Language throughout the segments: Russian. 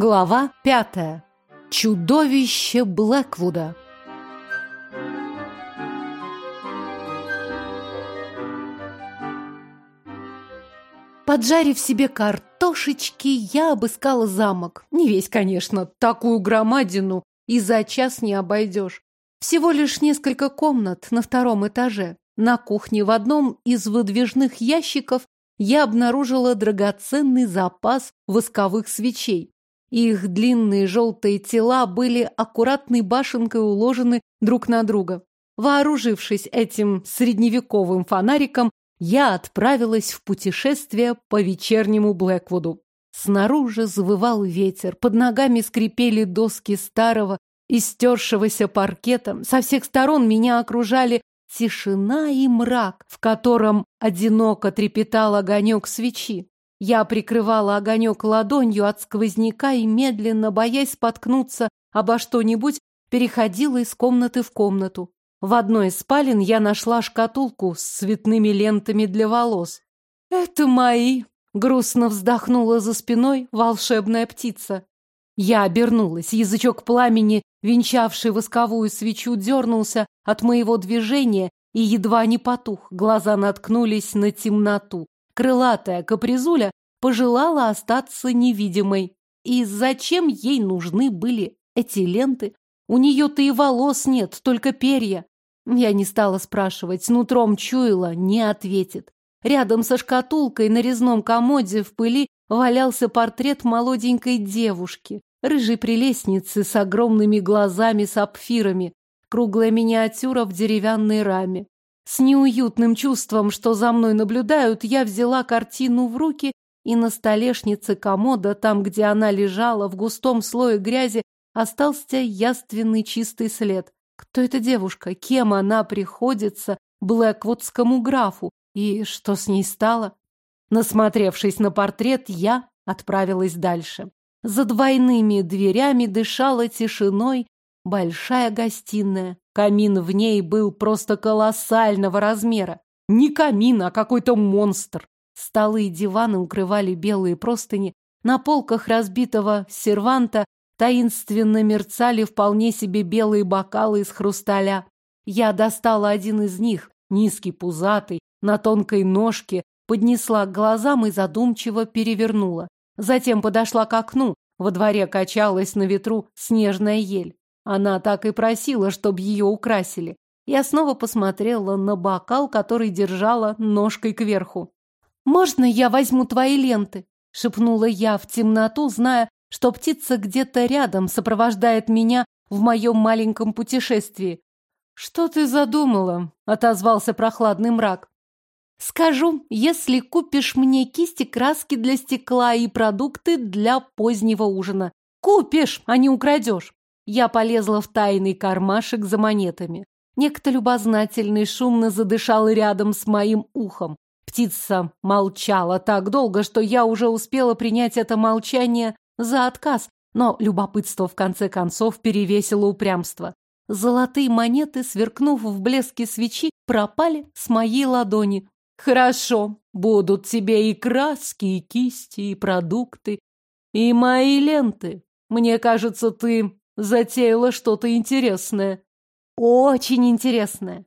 Глава пятая. Чудовище Блэквуда. Поджарив себе картошечки, я обыскала замок. Не весь, конечно, такую громадину и за час не обойдешь. Всего лишь несколько комнат на втором этаже. На кухне в одном из выдвижных ящиков я обнаружила драгоценный запас восковых свечей. Их длинные желтые тела были аккуратной башенкой уложены друг на друга. Вооружившись этим средневековым фонариком, я отправилась в путешествие по вечернему Блэквуду. Снаружи завывал ветер, под ногами скрипели доски старого, истершегося паркета. Со всех сторон меня окружали тишина и мрак, в котором одиноко трепетал огонек свечи. Я прикрывала огонек ладонью от сквозняка и медленно, боясь споткнуться обо что-нибудь, переходила из комнаты в комнату. В одной из спален я нашла шкатулку с цветными лентами для волос. «Это мои!» — грустно вздохнула за спиной волшебная птица. Я обернулась, язычок пламени, венчавший восковую свечу, дернулся от моего движения и едва не потух. Глаза наткнулись на темноту. Крылатая капризуля пожелала остаться невидимой. И зачем ей нужны были эти ленты? У нее-то и волос нет, только перья. Я не стала спрашивать, нутром чуяла, не ответит. Рядом со шкатулкой на резном комоде в пыли валялся портрет молоденькой девушки, рыжей прелестницы с огромными глазами-сапфирами, круглая миниатюра в деревянной раме. С неуютным чувством, что за мной наблюдают, я взяла картину в руки, и на столешнице комода, там, где она лежала, в густом слое грязи, остался яственный чистый след. Кто эта девушка? Кем она приходится Блэквудскому графу? И что с ней стало? Насмотревшись на портрет, я отправилась дальше. За двойными дверями дышала тишиной большая гостиная. Камин в ней был просто колоссального размера. Не камин, а какой-то монстр. Столы и диваны укрывали белые простыни. На полках разбитого серванта таинственно мерцали вполне себе белые бокалы из хрусталя. Я достала один из них, низкий, пузатый, на тонкой ножке, поднесла к глазам и задумчиво перевернула. Затем подошла к окну. Во дворе качалась на ветру снежная ель. Она так и просила, чтобы ее украсили. Я снова посмотрела на бокал, который держала ножкой кверху. «Можно я возьму твои ленты?» — шепнула я в темноту, зная, что птица где-то рядом сопровождает меня в моем маленьком путешествии. «Что ты задумала?» — отозвался прохладный мрак. «Скажу, если купишь мне кисти, краски для стекла и продукты для позднего ужина. Купишь, а не украдешь. Я полезла в тайный кармашек за монетами. Некто любознательный шумно задышал рядом с моим ухом. Птица молчала так долго, что я уже успела принять это молчание за отказ, но любопытство в конце концов перевесило упрямство. Золотые монеты, сверкнув в блеске свечи, пропали с моей ладони. «Хорошо, будут тебе и краски, и кисти, и продукты, и мои ленты. Мне кажется, ты затеяла что-то интересное. Очень интересное.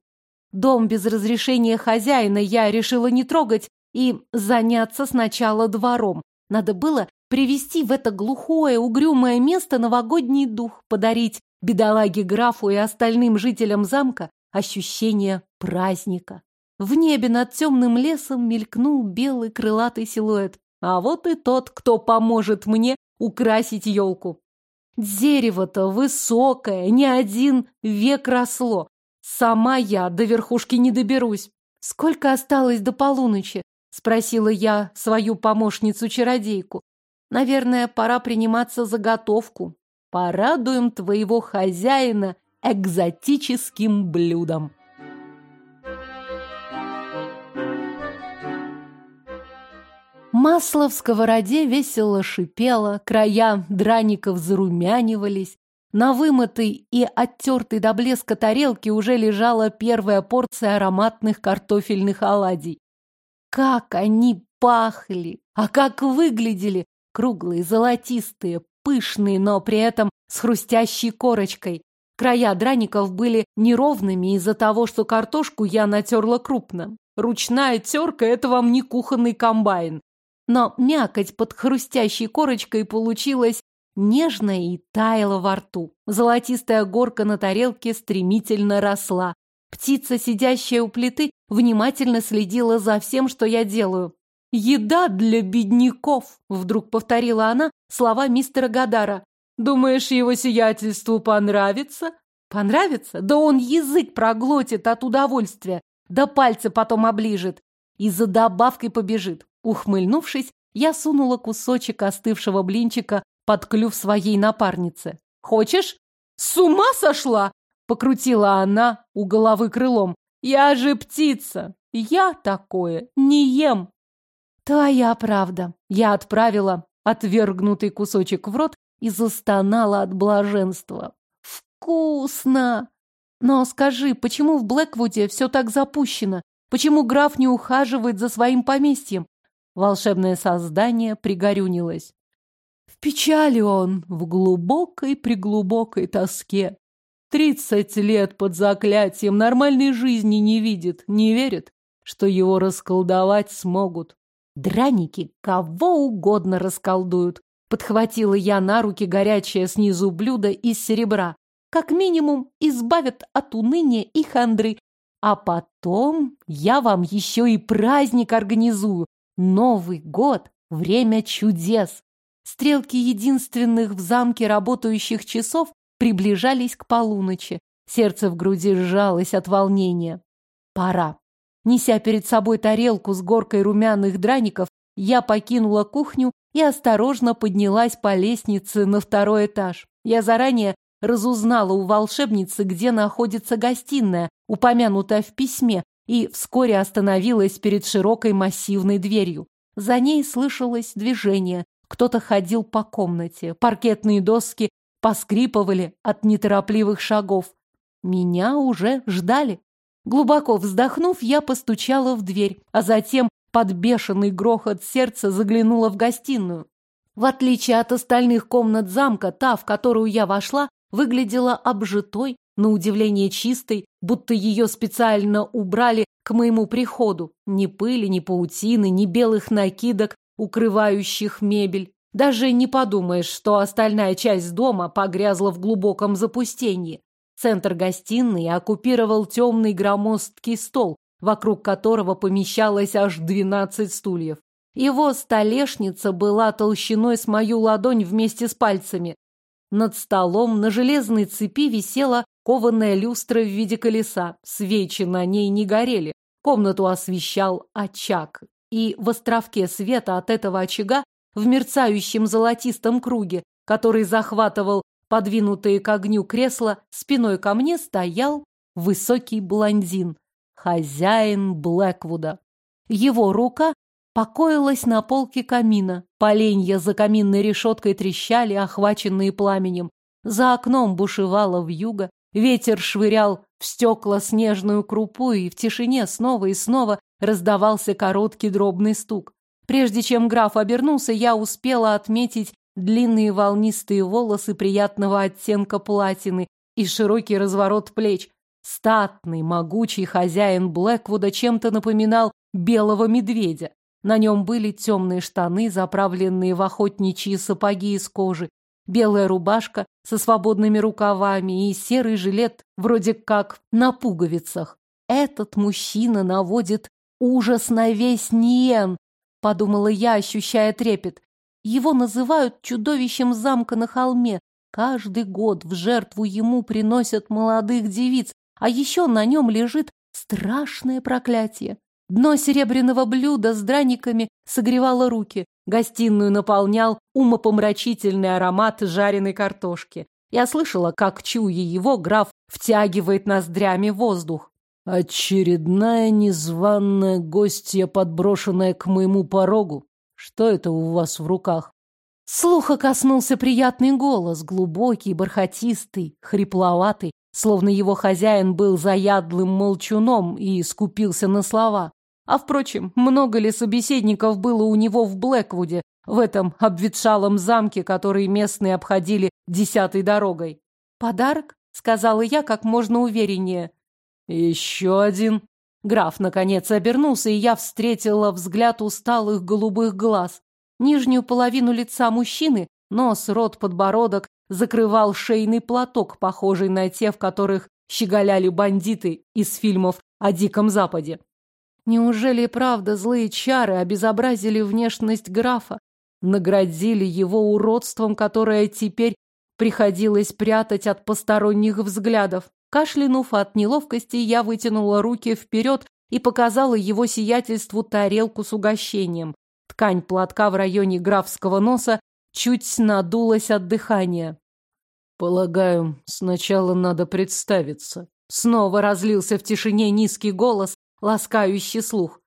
Дом без разрешения хозяина я решила не трогать и заняться сначала двором. Надо было привести в это глухое, угрюмое место новогодний дух, подарить бедолаге графу и остальным жителям замка ощущение праздника. В небе над темным лесом мелькнул белый крылатый силуэт. А вот и тот, кто поможет мне украсить елку. Дерево-то высокое, не один век росло. Сама я до верхушки не доберусь. Сколько осталось до полуночи? Спросила я свою помощницу-чародейку. Наверное, пора приниматься за готовку. Порадуем твоего хозяина экзотическим блюдом. Масло в сковороде весело шипело, края драников зарумянивались. На вымытой и оттертой до блеска тарелке уже лежала первая порция ароматных картофельных оладий. Как они пахли! А как выглядели! Круглые, золотистые, пышные, но при этом с хрустящей корочкой. Края драников были неровными из-за того, что картошку я натерла крупно. Ручная терка – это вам не кухонный комбайн. Но мякоть под хрустящей корочкой получилась нежная и таяла во рту. Золотистая горка на тарелке стремительно росла. Птица, сидящая у плиты, внимательно следила за всем, что я делаю. «Еда для бедняков», — вдруг повторила она слова мистера Гадара. «Думаешь, его сиятельству понравится?» «Понравится? Да он язык проглотит от удовольствия, да пальцы потом оближет и за добавкой побежит». Ухмыльнувшись, я сунула кусочек остывшего блинчика под клюв своей напарницы. «Хочешь?» «С ума сошла?» — покрутила она у головы крылом. «Я же птица! Я такое не ем!» Твоя правда. Я отправила отвергнутый кусочек в рот и застонала от блаженства. Вкусно! Но скажи, почему в Блэквуде все так запущено? Почему граф не ухаживает за своим поместьем? Волшебное создание пригорюнилось. В печали он, в глубокой-преглубокой тоске. Тридцать лет под заклятием нормальной жизни не видит, не верит, что его расколдовать смогут. Драники кого угодно расколдуют. Подхватила я на руки горячее снизу блюдо из серебра. Как минимум избавят от уныния и хандры. А потом я вам еще и праздник организую. Новый год — время чудес. Стрелки единственных в замке работающих часов приближались к полуночи. Сердце в груди сжалось от волнения. Пора. Неся перед собой тарелку с горкой румяных драников, я покинула кухню и осторожно поднялась по лестнице на второй этаж. Я заранее разузнала у волшебницы, где находится гостиная, упомянутая в письме, и вскоре остановилась перед широкой массивной дверью. За ней слышалось движение. Кто-то ходил по комнате. Паркетные доски поскрипывали от неторопливых шагов. Меня уже ждали. Глубоко вздохнув, я постучала в дверь, а затем под бешеный грохот сердца заглянула в гостиную. В отличие от остальных комнат замка, та, в которую я вошла, выглядела обжитой, на удивление чистой, будто ее специально убрали к моему приходу. Ни пыли, ни паутины, ни белых накидок, укрывающих мебель. Даже не подумаешь, что остальная часть дома погрязла в глубоком запустении. Центр гостиной оккупировал темный громоздкий стол, вокруг которого помещалось аж двенадцать стульев. Его столешница была толщиной с мою ладонь вместе с пальцами. Над столом на железной цепи висела кованая люстра в виде колеса. Свечи на ней не горели. Комнату освещал очаг. И в островке света от этого очага, в мерцающем золотистом круге, который захватывал подвинутые к огню кресла, спиной ко мне стоял высокий блондин, хозяин Блэквуда. Его рука покоилась на полке камина. Поленья за каминной решеткой трещали, охваченные пламенем. За окном бушевало вьюга, ветер швырял в стекла снежную крупу, и в тишине снова и снова раздавался короткий дробный стук. Прежде чем граф обернулся, я успела отметить длинные волнистые волосы приятного оттенка платины и широкий разворот плеч. Статный, могучий хозяин Блэквуда чем-то напоминал белого медведя. На нем были темные штаны, заправленные в охотничьи сапоги из кожи, белая рубашка со свободными рукавами и серый жилет вроде как на пуговицах. Этот мужчина наводит ужас на весь Ниен, подумала я, ощущая трепет. Его называют чудовищем замка на холме. Каждый год в жертву ему приносят молодых девиц, а еще на нем лежит страшное проклятие. Дно серебряного блюда с драниками согревало руки. Гостиную наполнял умопомрачительный аромат жареной картошки. Я слышала, как, чуя его, граф втягивает ноздрями воздух. «Очередная незваная гостья, подброшенная к моему порогу», что это у вас в руках? Слуха коснулся приятный голос, глубокий, бархатистый, хрипловатый, словно его хозяин был заядлым молчуном и скупился на слова. А впрочем, много ли собеседников было у него в Блэквуде, в этом обветшалом замке, который местные обходили десятой дорогой? «Подарок?» — сказала я как можно увереннее. «Еще один». Граф, наконец, обернулся, и я встретила взгляд усталых голубых глаз. Нижнюю половину лица мужчины, нос, рот, подбородок, закрывал шейный платок, похожий на те, в которых щеголяли бандиты из фильмов о Диком Западе. Неужели правда злые чары обезобразили внешность графа, наградили его уродством, которое теперь приходилось прятать от посторонних взглядов? Кашлянув от неловкости, я вытянула руки вперед и показала его сиятельству тарелку с угощением. Ткань платка в районе графского носа чуть надулась от дыхания. «Полагаю, сначала надо представиться». Снова разлился в тишине низкий голос, ласкающий слух.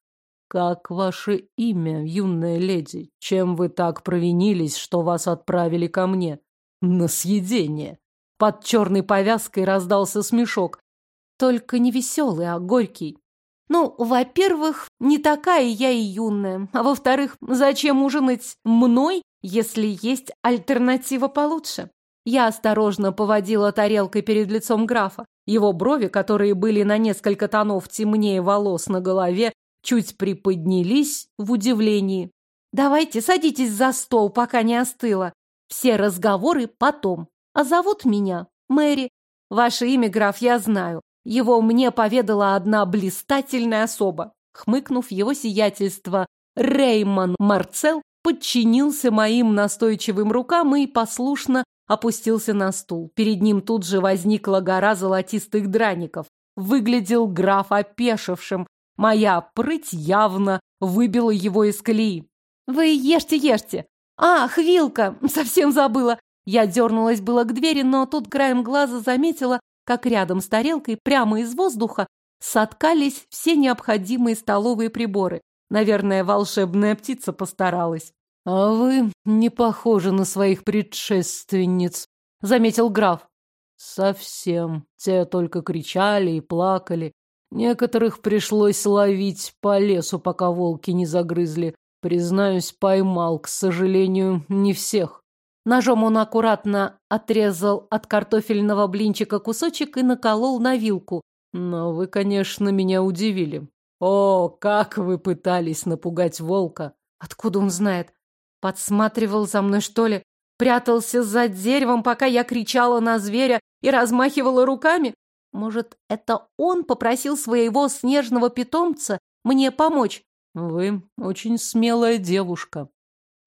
«Как ваше имя, юная леди? Чем вы так провинились, что вас отправили ко мне? На съедение!» Под черной повязкой раздался смешок. Только не веселый, а горький. Ну, во-первых, не такая я и юная. А во-вторых, зачем ужинать мной, если есть альтернатива получше? Я осторожно поводила тарелкой перед лицом графа. Его брови, которые были на несколько тонов темнее волос на голове, чуть приподнялись в удивлении. «Давайте, садитесь за стол, пока не остыло. Все разговоры потом. А зовут меня Мэри. Ваше имя, граф, я знаю. Его мне поведала одна блистательная особа». Хмыкнув его сиятельство, Реймон Марцел подчинился моим настойчивым рукам и послушно опустился на стул. Перед ним тут же возникла гора золотистых драников. Выглядел граф опешившим. Моя прыть явно выбила его из колеи. «Вы ешьте, ешьте!» «Ах, вилка! Совсем забыла!» Я дернулась было к двери, но тут краем глаза заметила, как рядом с тарелкой, прямо из воздуха, соткались все необходимые столовые приборы. Наверное, волшебная птица постаралась. «А вы не похожи на своих предшественниц», — заметил граф. «Совсем. Те только кричали и плакали. Некоторых пришлось ловить по лесу, пока волки не загрызли. Признаюсь, поймал, к сожалению, не всех». Ножом он аккуратно отрезал от картофельного блинчика кусочек и наколол на вилку. «Но вы, конечно, меня удивили. О, как вы пытались напугать волка!» «Откуда он знает?» Подсматривал за мной, что ли? Прятался за деревом, пока я кричала на зверя и размахивала руками? Может, это он попросил своего снежного питомца мне помочь? Вы очень смелая девушка.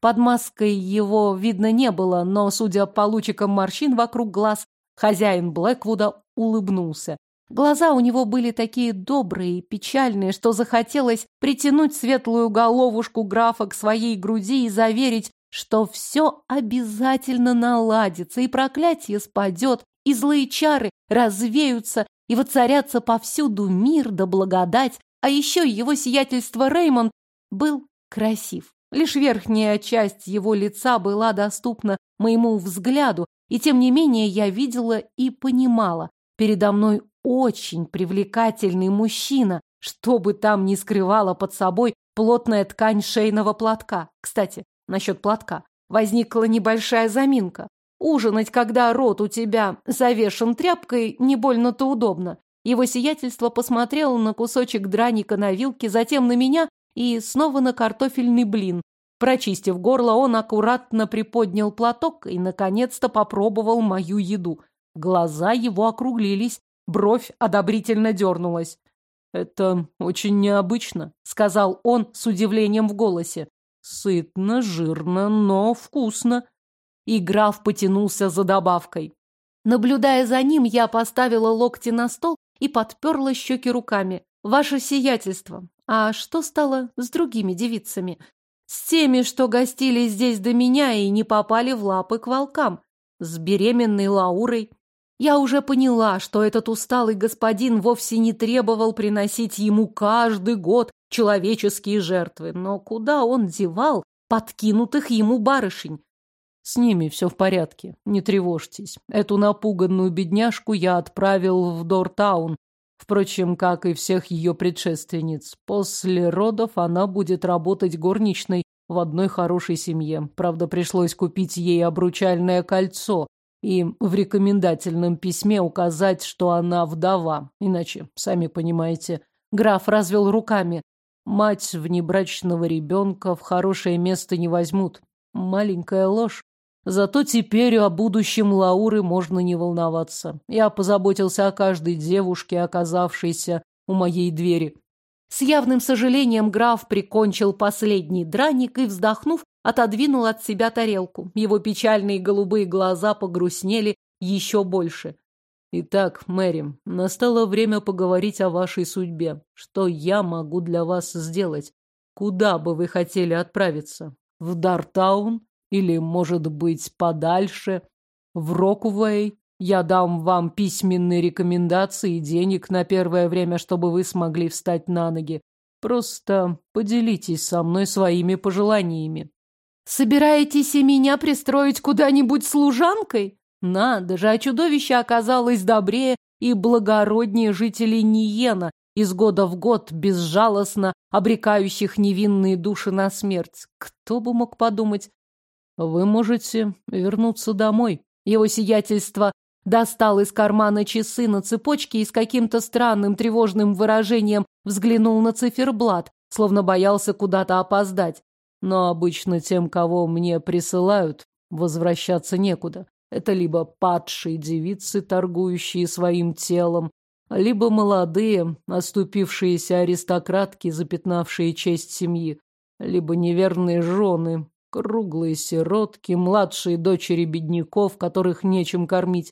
Под маской его видно не было, но, судя по лучикам морщин вокруг глаз, хозяин Блэквуда улыбнулся. Глаза у него были такие добрые и печальные, что захотелось притянуть светлую головушку графа к своей груди и заверить, что все обязательно наладится, и проклятие спадет, и злые чары развеются, и воцарятся повсюду мир да благодать, а еще его сиятельство Реймонд был красив. Лишь верхняя часть его лица была доступна моему взгляду, и тем не менее я видела и понимала, передо мной очень привлекательный мужчина, что бы там ни скрывала под собой плотная ткань шейного платка. Кстати, насчет платка. Возникла небольшая заминка. Ужинать, когда рот у тебя завешен тряпкой, не больно-то удобно. Его сиятельство посмотрело на кусочек драника на вилке, затем на меня и снова на картофельный блин. Прочистив горло, он аккуратно приподнял платок и, наконец-то, попробовал мою еду. Глаза его округлились, Бровь одобрительно дернулась. «Это очень необычно», — сказал он с удивлением в голосе. «Сытно, жирно, но вкусно». И граф потянулся за добавкой. Наблюдая за ним, я поставила локти на стол и подперла щеки руками. «Ваше сиятельство, а что стало с другими девицами? С теми, что гостили здесь до меня и не попали в лапы к волкам? С беременной Лаурой? Я уже поняла, что этот усталый господин вовсе не требовал приносить ему каждый год человеческие жертвы, но куда он девал подкинутых ему барышень? С ними все в порядке, не тревожьтесь. Эту напуганную бедняжку я отправил в Дортаун. Впрочем, как и всех ее предшественниц. После родов она будет работать горничной в одной хорошей семье. Правда, пришлось купить ей обручальное кольцо и в рекомендательном письме указать, что она вдова. Иначе, сами понимаете, граф развел руками. Мать внебрачного ребенка в хорошее место не возьмут. Маленькая ложь. Зато теперь о будущем Лауры можно не волноваться. Я позаботился о каждой девушке, оказавшейся у моей двери. С явным сожалением граф прикончил последний драник и, вздохнув, отодвинул от себя тарелку. Его печальные голубые глаза погрустнели еще больше. Итак, Мэри, настало время поговорить о вашей судьбе. Что я могу для вас сделать? Куда бы вы хотели отправиться? В Дартаун или, может быть, подальше, в Рокувей. Я дам вам письменные рекомендации и денег на первое время, чтобы вы смогли встать на ноги. Просто поделитесь со мной своими пожеланиями. Собираетесь и меня пристроить куда-нибудь служанкой? Надо же, а чудовище оказалось добрее и благороднее жителей Ниена, из года в год безжалостно обрекающих невинные души на смерть. Кто бы мог подумать, вы можете вернуться домой. Его сиятельство достал из кармана часы на цепочке и с каким-то странным тревожным выражением взглянул на циферблат, словно боялся куда-то опоздать. Но обычно тем, кого мне присылают, возвращаться некуда. Это либо падшие девицы, торгующие своим телом, либо молодые, оступившиеся аристократки, запятнавшие честь семьи, либо неверные жены, Круглые сиротки, младшие дочери бедняков, которых нечем кормить.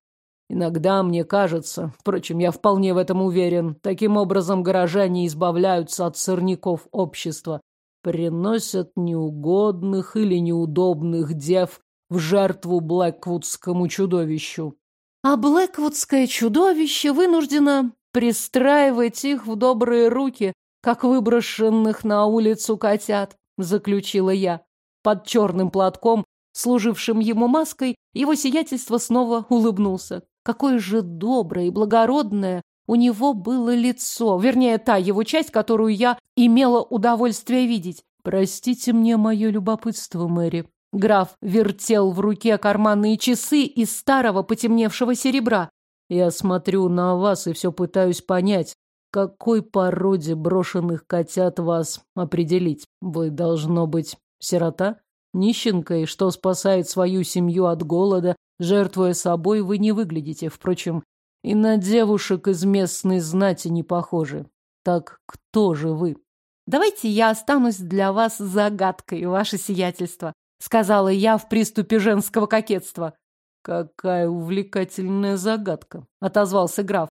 Иногда мне кажется, впрочем, я вполне в этом уверен, таким образом горожане избавляются от сорняков общества, приносят неугодных или неудобных дев в жертву Блэквудскому чудовищу. А Блэквудское чудовище вынуждено пристраивать их в добрые руки, как выброшенных на улицу котят, заключила я. Под черным платком, служившим ему маской, его сиятельство снова улыбнулся. Какое же доброе и благородное у него было лицо, вернее, та его часть, которую я имела удовольствие видеть. Простите мне мое любопытство, Мэри. Граф вертел в руке карманные часы из старого потемневшего серебра. Я смотрю на вас и все пытаюсь понять, какой породе брошенных котят вас определить. Вы, должно быть, Сирота? Нищенка, и что спасает свою семью от голода, жертвуя собой, вы не выглядите. Впрочем, и на девушек из местной знати не похожи. Так кто же вы? Давайте я останусь для вас загадкой, ваше сиятельство, сказала я в приступе женского кокетства. Какая увлекательная загадка, отозвался граф.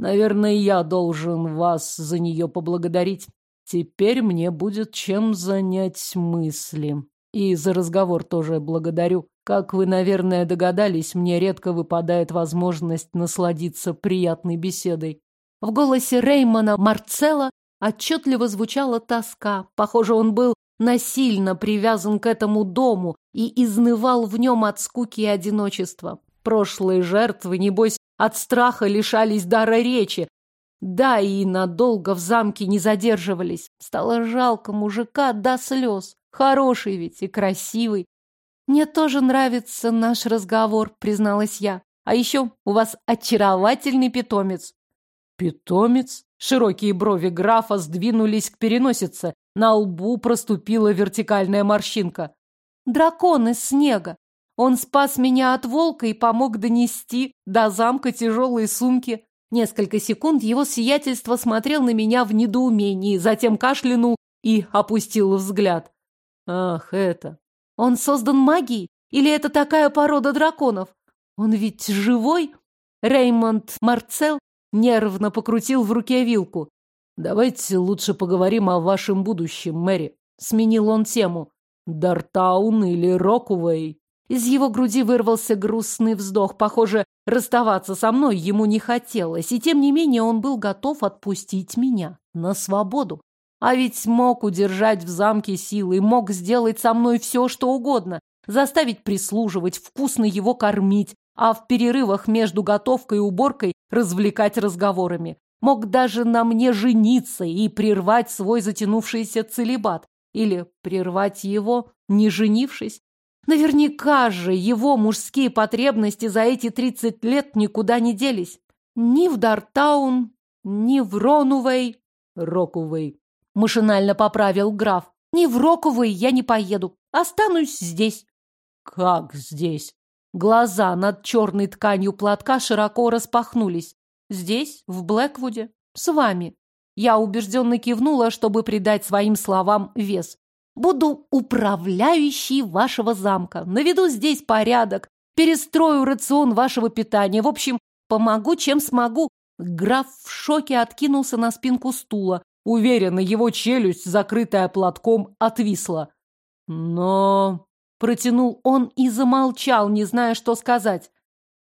Наверное, я должен вас за нее поблагодарить. Теперь мне будет чем занять мысли. И за разговор тоже благодарю. Как вы, наверное, догадались, мне редко выпадает возможность насладиться приятной беседой. В голосе Реймона Марцелла отчетливо звучала тоска. Похоже, он был насильно привязан к этому дому и изнывал в нем от скуки и одиночества. Прошлые жертвы, небось, от страха лишались дара речи, да, и надолго в замке не задерживались. Стало жалко мужика до слез. Хороший ведь и красивый. Мне тоже нравится наш разговор, призналась я. А еще у вас очаровательный питомец. Питомец? Широкие брови графа сдвинулись к переносице. На лбу проступила вертикальная морщинка. Дракон из снега. Он спас меня от волка и помог донести до замка тяжелые сумки. Несколько секунд его сиятельство смотрел на меня в недоумении, затем кашлянул и опустил взгляд. Ах, это... Он создан магией? Или это такая порода драконов? Он ведь живой? Реймонд Марцел нервно покрутил в руке вилку. Давайте лучше поговорим о вашем будущем, Мэри. Сменил он тему. Дартаун или Рокувей? Из его груди вырвался грустный вздох. Похоже, расставаться со мной ему не хотелось, и тем не менее он был готов отпустить меня на свободу. А ведь мог удержать в замке силы, мог сделать со мной все, что угодно, заставить прислуживать, вкусно его кормить, а в перерывах между готовкой и уборкой развлекать разговорами. Мог даже на мне жениться и прервать свой затянувшийся целебат. Или прервать его, не женившись. Наверняка же его мужские потребности за эти тридцать лет никуда не делись. Ни в Дартаун, ни в Ронувей. Рокувей. Машинально поправил граф. Ни в Роковой я не поеду. Останусь здесь. Как здесь? Глаза над черной тканью платка широко распахнулись. Здесь, в Блэквуде, с вами. Я убежденно кивнула, чтобы придать своим словам вес. Буду управляющей вашего замка. Наведу здесь порядок. Перестрою рацион вашего питания. В общем, помогу, чем смогу. Граф в шоке откинулся на спинку стула. Уверенно, его челюсть, закрытая платком, отвисла. Но... Протянул он и замолчал, не зная, что сказать.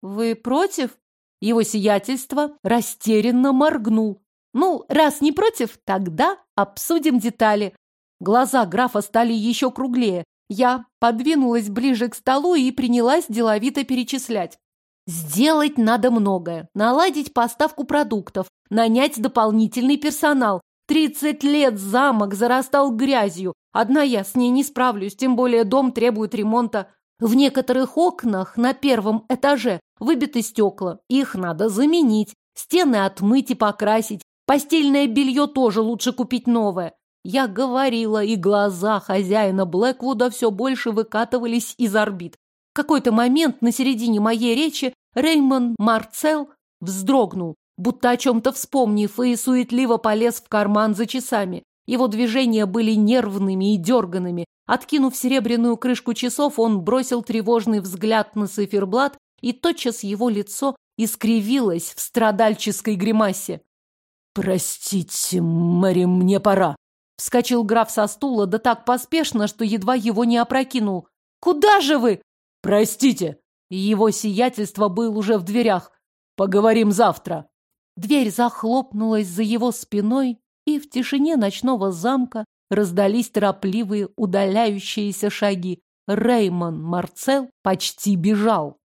«Вы против?» Его сиятельство растерянно моргнул. «Ну, раз не против, тогда обсудим детали». Глаза графа стали еще круглее. Я подвинулась ближе к столу и принялась деловито перечислять. Сделать надо многое. Наладить поставку продуктов, нанять дополнительный персонал. Тридцать лет замок зарастал грязью. Одна я с ней не справлюсь, тем более дом требует ремонта. В некоторых окнах на первом этаже выбиты стекла. Их надо заменить. Стены отмыть и покрасить. Постельное белье тоже лучше купить новое. Я говорила, и глаза хозяина Блэквуда все больше выкатывались из орбит. В какой-то момент на середине моей речи Реймон Марцел вздрогнул, будто о чем-то вспомнив, и суетливо полез в карман за часами. Его движения были нервными и дерганными. Откинув серебряную крышку часов, он бросил тревожный взгляд на циферблат, и тотчас его лицо искривилось в страдальческой гримасе. «Простите, Мэри, мне пора», Вскочил граф со стула, да так поспешно, что едва его не опрокинул. «Куда же вы?» «Простите!» Его сиятельство был уже в дверях. «Поговорим завтра!» Дверь захлопнулась за его спиной, и в тишине ночного замка раздались торопливые удаляющиеся шаги. Реймон Марцел почти бежал.